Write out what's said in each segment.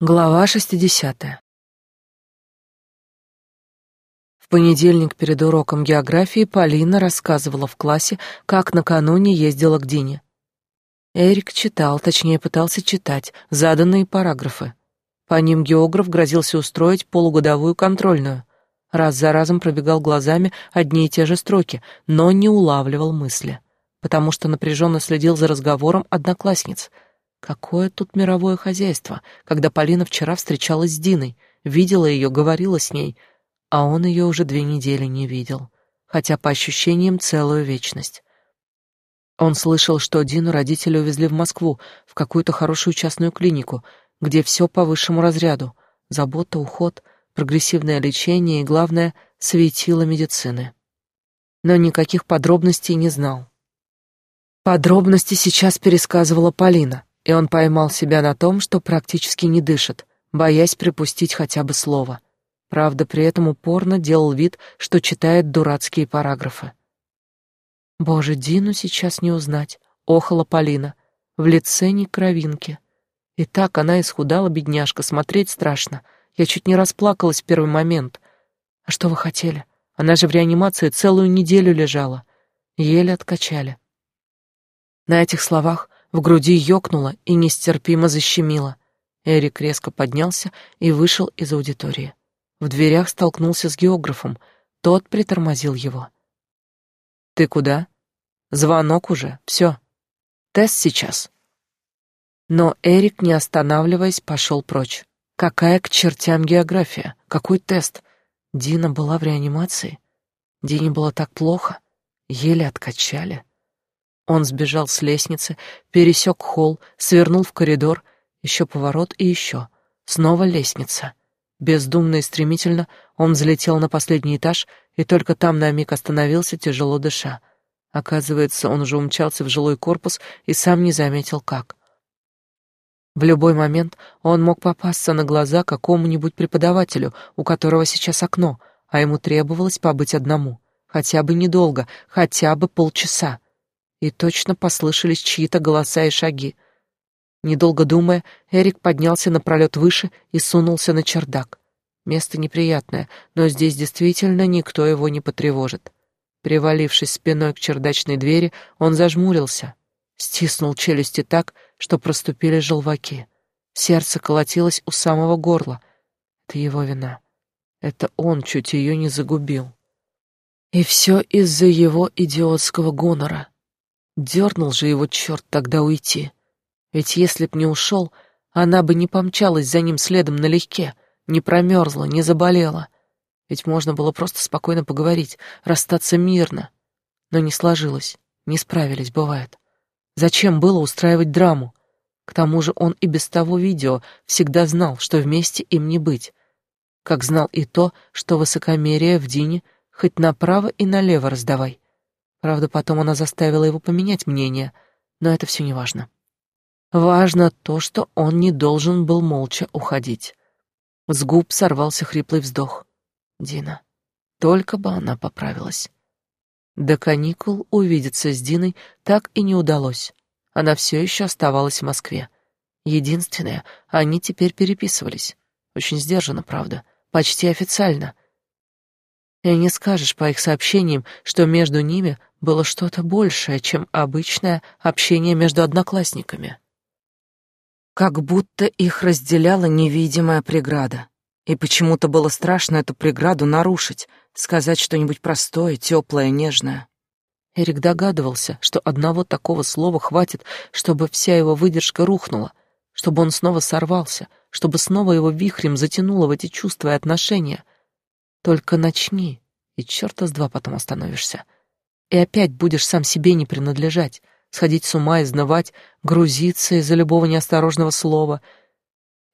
Глава 60. В понедельник перед уроком географии Полина рассказывала в классе, как накануне ездила к Дине. Эрик читал, точнее пытался читать, заданные параграфы. По ним географ грозился устроить полугодовую контрольную. Раз за разом пробегал глазами одни и те же строки, но не улавливал мысли, потому что напряженно следил за разговором одноклассниц — Какое тут мировое хозяйство, когда Полина вчера встречалась с Диной, видела ее, говорила с ней, а он ее уже две недели не видел, хотя по ощущениям целую вечность. Он слышал, что Дину родители увезли в Москву, в какую-то хорошую частную клинику, где все по высшему разряду: забота, уход, прогрессивное лечение и, главное, светило медицины. Но никаких подробностей не знал. Подробности сейчас пересказывала Полина и он поймал себя на том, что практически не дышит, боясь припустить хотя бы слово. Правда, при этом упорно делал вид, что читает дурацкие параграфы. Боже, Дину сейчас не узнать, охала Полина, в лице ни кровинки. И так она исхудала, бедняжка, смотреть страшно. Я чуть не расплакалась в первый момент. А что вы хотели? Она же в реанимации целую неделю лежала. Еле откачали. На этих словах в груди ёкнуло и нестерпимо защемило. Эрик резко поднялся и вышел из аудитории. В дверях столкнулся с географом. Тот притормозил его. «Ты куда?» «Звонок уже. Все. Тест сейчас». Но Эрик, не останавливаясь, пошел прочь. Какая к чертям география? Какой тест? Дина была в реанимации. Дине было так плохо. Еле откачали. Он сбежал с лестницы, пересек холл, свернул в коридор, еще поворот и еще. Снова лестница. Бездумно и стремительно он взлетел на последний этаж и только там на миг остановился, тяжело дыша. Оказывается, он уже умчался в жилой корпус и сам не заметил, как. В любой момент он мог попасться на глаза какому-нибудь преподавателю, у которого сейчас окно, а ему требовалось побыть одному. Хотя бы недолго, хотя бы полчаса и точно послышались чьи-то голоса и шаги. Недолго думая, Эрик поднялся на пролет выше и сунулся на чердак. Место неприятное, но здесь действительно никто его не потревожит. Привалившись спиной к чердачной двери, он зажмурился, стиснул челюсти так, что проступили желваки. Сердце колотилось у самого горла. Это его вина. Это он чуть ее не загубил. И все из-за его идиотского гонора. Дернул же его черт тогда уйти. Ведь если б не ушел, она бы не помчалась за ним следом налегке, не промерзла, не заболела. Ведь можно было просто спокойно поговорить, расстаться мирно. Но не сложилось, не справились, бывает. Зачем было устраивать драму? К тому же он и без того видео всегда знал, что вместе им не быть. Как знал и то, что высокомерие в Дине хоть направо и налево раздавай. Правда, потом она заставила его поменять мнение, но это все не важно. Важно то, что он не должен был молча уходить. С губ сорвался хриплый вздох. Дина. Только бы она поправилась. До каникул увидеться с Диной так и не удалось. Она все еще оставалась в Москве. Единственное, они теперь переписывались. Очень сдержанно, правда, почти официально. И не скажешь по их сообщениям, что между ними было что-то большее, чем обычное общение между одноклассниками. Как будто их разделяла невидимая преграда. И почему-то было страшно эту преграду нарушить, сказать что-нибудь простое, теплое, нежное. Эрик догадывался, что одного такого слова хватит, чтобы вся его выдержка рухнула, чтобы он снова сорвался, чтобы снова его вихрем затянуло в эти чувства и отношения. Только начни, и черта с два потом остановишься и опять будешь сам себе не принадлежать, сходить с ума, изнывать, грузиться из-за любого неосторожного слова.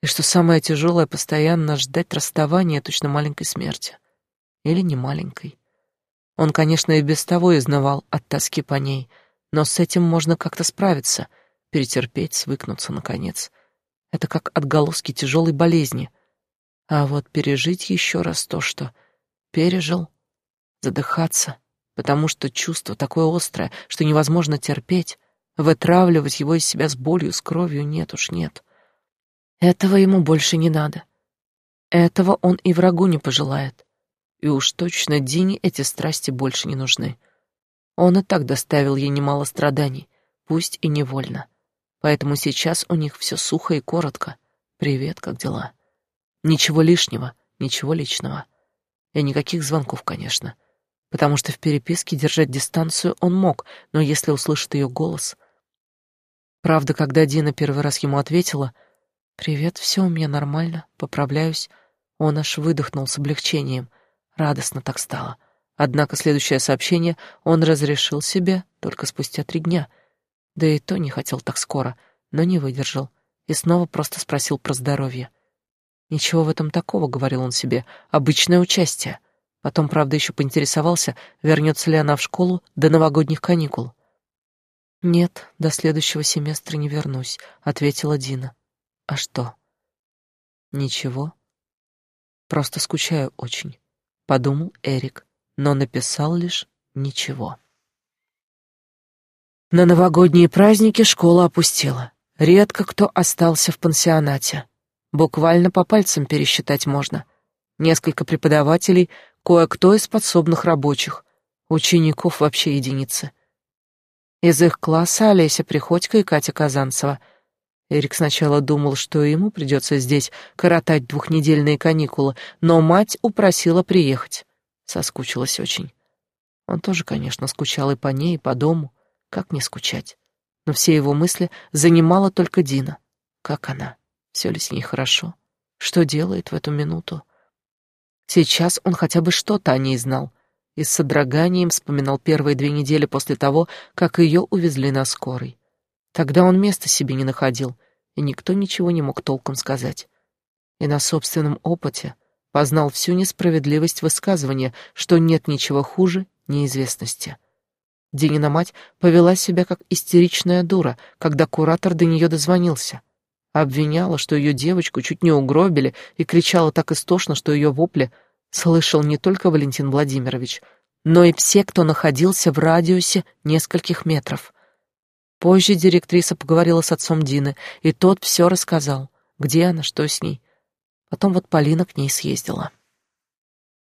И что самое тяжелое, постоянно ждать расставания точно маленькой смерти. Или не маленькой. Он, конечно, и без того изнывал от тоски по ней, но с этим можно как-то справиться, перетерпеть, свыкнуться, наконец. Это как отголоски тяжелой болезни. А вот пережить еще раз то, что пережил, задыхаться — потому что чувство такое острое, что невозможно терпеть, вытравливать его из себя с болью, с кровью нет уж нет. Этого ему больше не надо. Этого он и врагу не пожелает. И уж точно Дине эти страсти больше не нужны. Он и так доставил ей немало страданий, пусть и невольно. Поэтому сейчас у них все сухо и коротко. «Привет, как дела?» Ничего лишнего, ничего личного. И никаких звонков, конечно. Потому что в переписке держать дистанцию он мог, но если услышит ее голос... Правда, когда Дина первый раз ему ответила «Привет, все у меня нормально, поправляюсь», он аж выдохнул с облегчением. Радостно так стало. Однако следующее сообщение он разрешил себе только спустя три дня. Да и то не хотел так скоро, но не выдержал. И снова просто спросил про здоровье. Ничего в этом такого, говорил он себе, обычное участие. Потом, правда, еще поинтересовался, вернется ли она в школу до новогодних каникул. Нет, до следующего семестра не вернусь, ответила Дина. А что? Ничего. Просто скучаю очень, подумал Эрик, но написал лишь ничего. На новогодние праздники школа опустела. Редко кто остался в пансионате. Буквально по пальцам пересчитать можно. Несколько преподавателей, кое-кто из подсобных рабочих. Учеников вообще единицы. Из их класса Олеся Приходько и Катя Казанцева. Эрик сначала думал, что ему придется здесь коротать двухнедельные каникулы, но мать упросила приехать. Соскучилась очень. Он тоже, конечно, скучал и по ней, и по дому. Как не скучать? Но все его мысли занимала только Дина. Как она? Все ли с ней хорошо? Что делает в эту минуту? Сейчас он хотя бы что-то о ней знал и с содроганием вспоминал первые две недели после того, как ее увезли на скорой. Тогда он места себе не находил, и никто ничего не мог толком сказать. И на собственном опыте познал всю несправедливость высказывания, что нет ничего хуже неизвестности. Динина мать повела себя как истеричная дура, когда куратор до нее дозвонился — Обвиняла, что ее девочку чуть не угробили, и кричала так истошно, что ее вопли слышал не только Валентин Владимирович, но и все, кто находился в радиусе нескольких метров. Позже директриса поговорила с отцом Дины, и тот все рассказал, где она, что с ней. Потом вот Полина к ней съездила.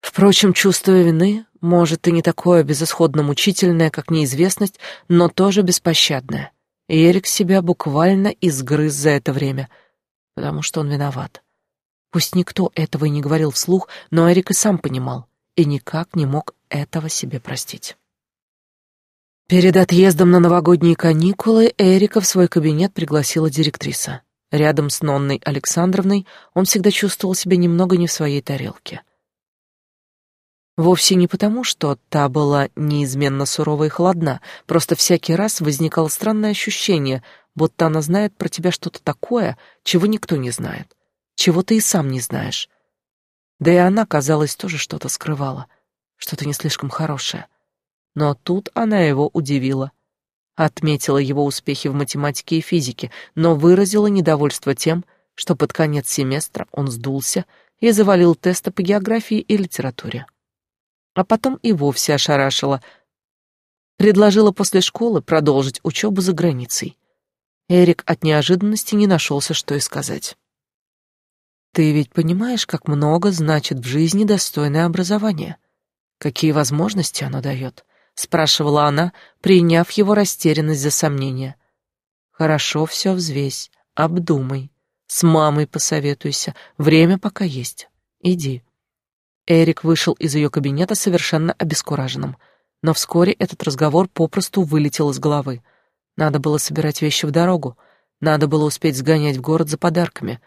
Впрочем, чувство вины, может, и не такое безысходно мучительное, как неизвестность, но тоже беспощадное. И Эрик себя буквально изгрыз за это время, потому что он виноват. Пусть никто этого и не говорил вслух, но Эрик и сам понимал, и никак не мог этого себе простить. Перед отъездом на новогодние каникулы Эрика в свой кабинет пригласила директриса. Рядом с Нонной Александровной он всегда чувствовал себя немного не в своей тарелке. Вовсе не потому, что та была неизменно сурова и холодна, просто всякий раз возникало странное ощущение, будто она знает про тебя что-то такое, чего никто не знает, чего ты и сам не знаешь. Да и она, казалось, тоже что-то скрывала, что-то не слишком хорошее. Но тут она его удивила. Отметила его успехи в математике и физике, но выразила недовольство тем, что под конец семестра он сдулся и завалил тесты по географии и литературе а потом и вовсе ошарашила. Предложила после школы продолжить учебу за границей. Эрик от неожиданности не нашелся, что и сказать. «Ты ведь понимаешь, как много значит в жизни достойное образование? Какие возможности оно дает?» — спрашивала она, приняв его растерянность за сомнение. «Хорошо все взвесь, обдумай. С мамой посоветуйся, время пока есть. Иди». Эрик вышел из ее кабинета совершенно обескураженным. Но вскоре этот разговор попросту вылетел из головы. Надо было собирать вещи в дорогу, надо было успеть сгонять в город за подарками.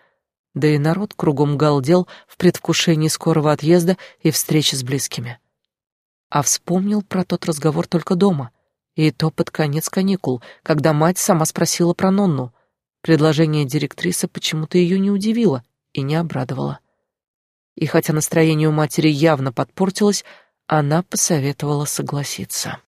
Да и народ кругом галдел в предвкушении скорого отъезда и встречи с близкими. А вспомнил про тот разговор только дома, и то под конец каникул, когда мать сама спросила про Нонну. Предложение директрисы почему-то ее не удивило и не обрадовало и хотя настроение у матери явно подпортилось, она посоветовала согласиться.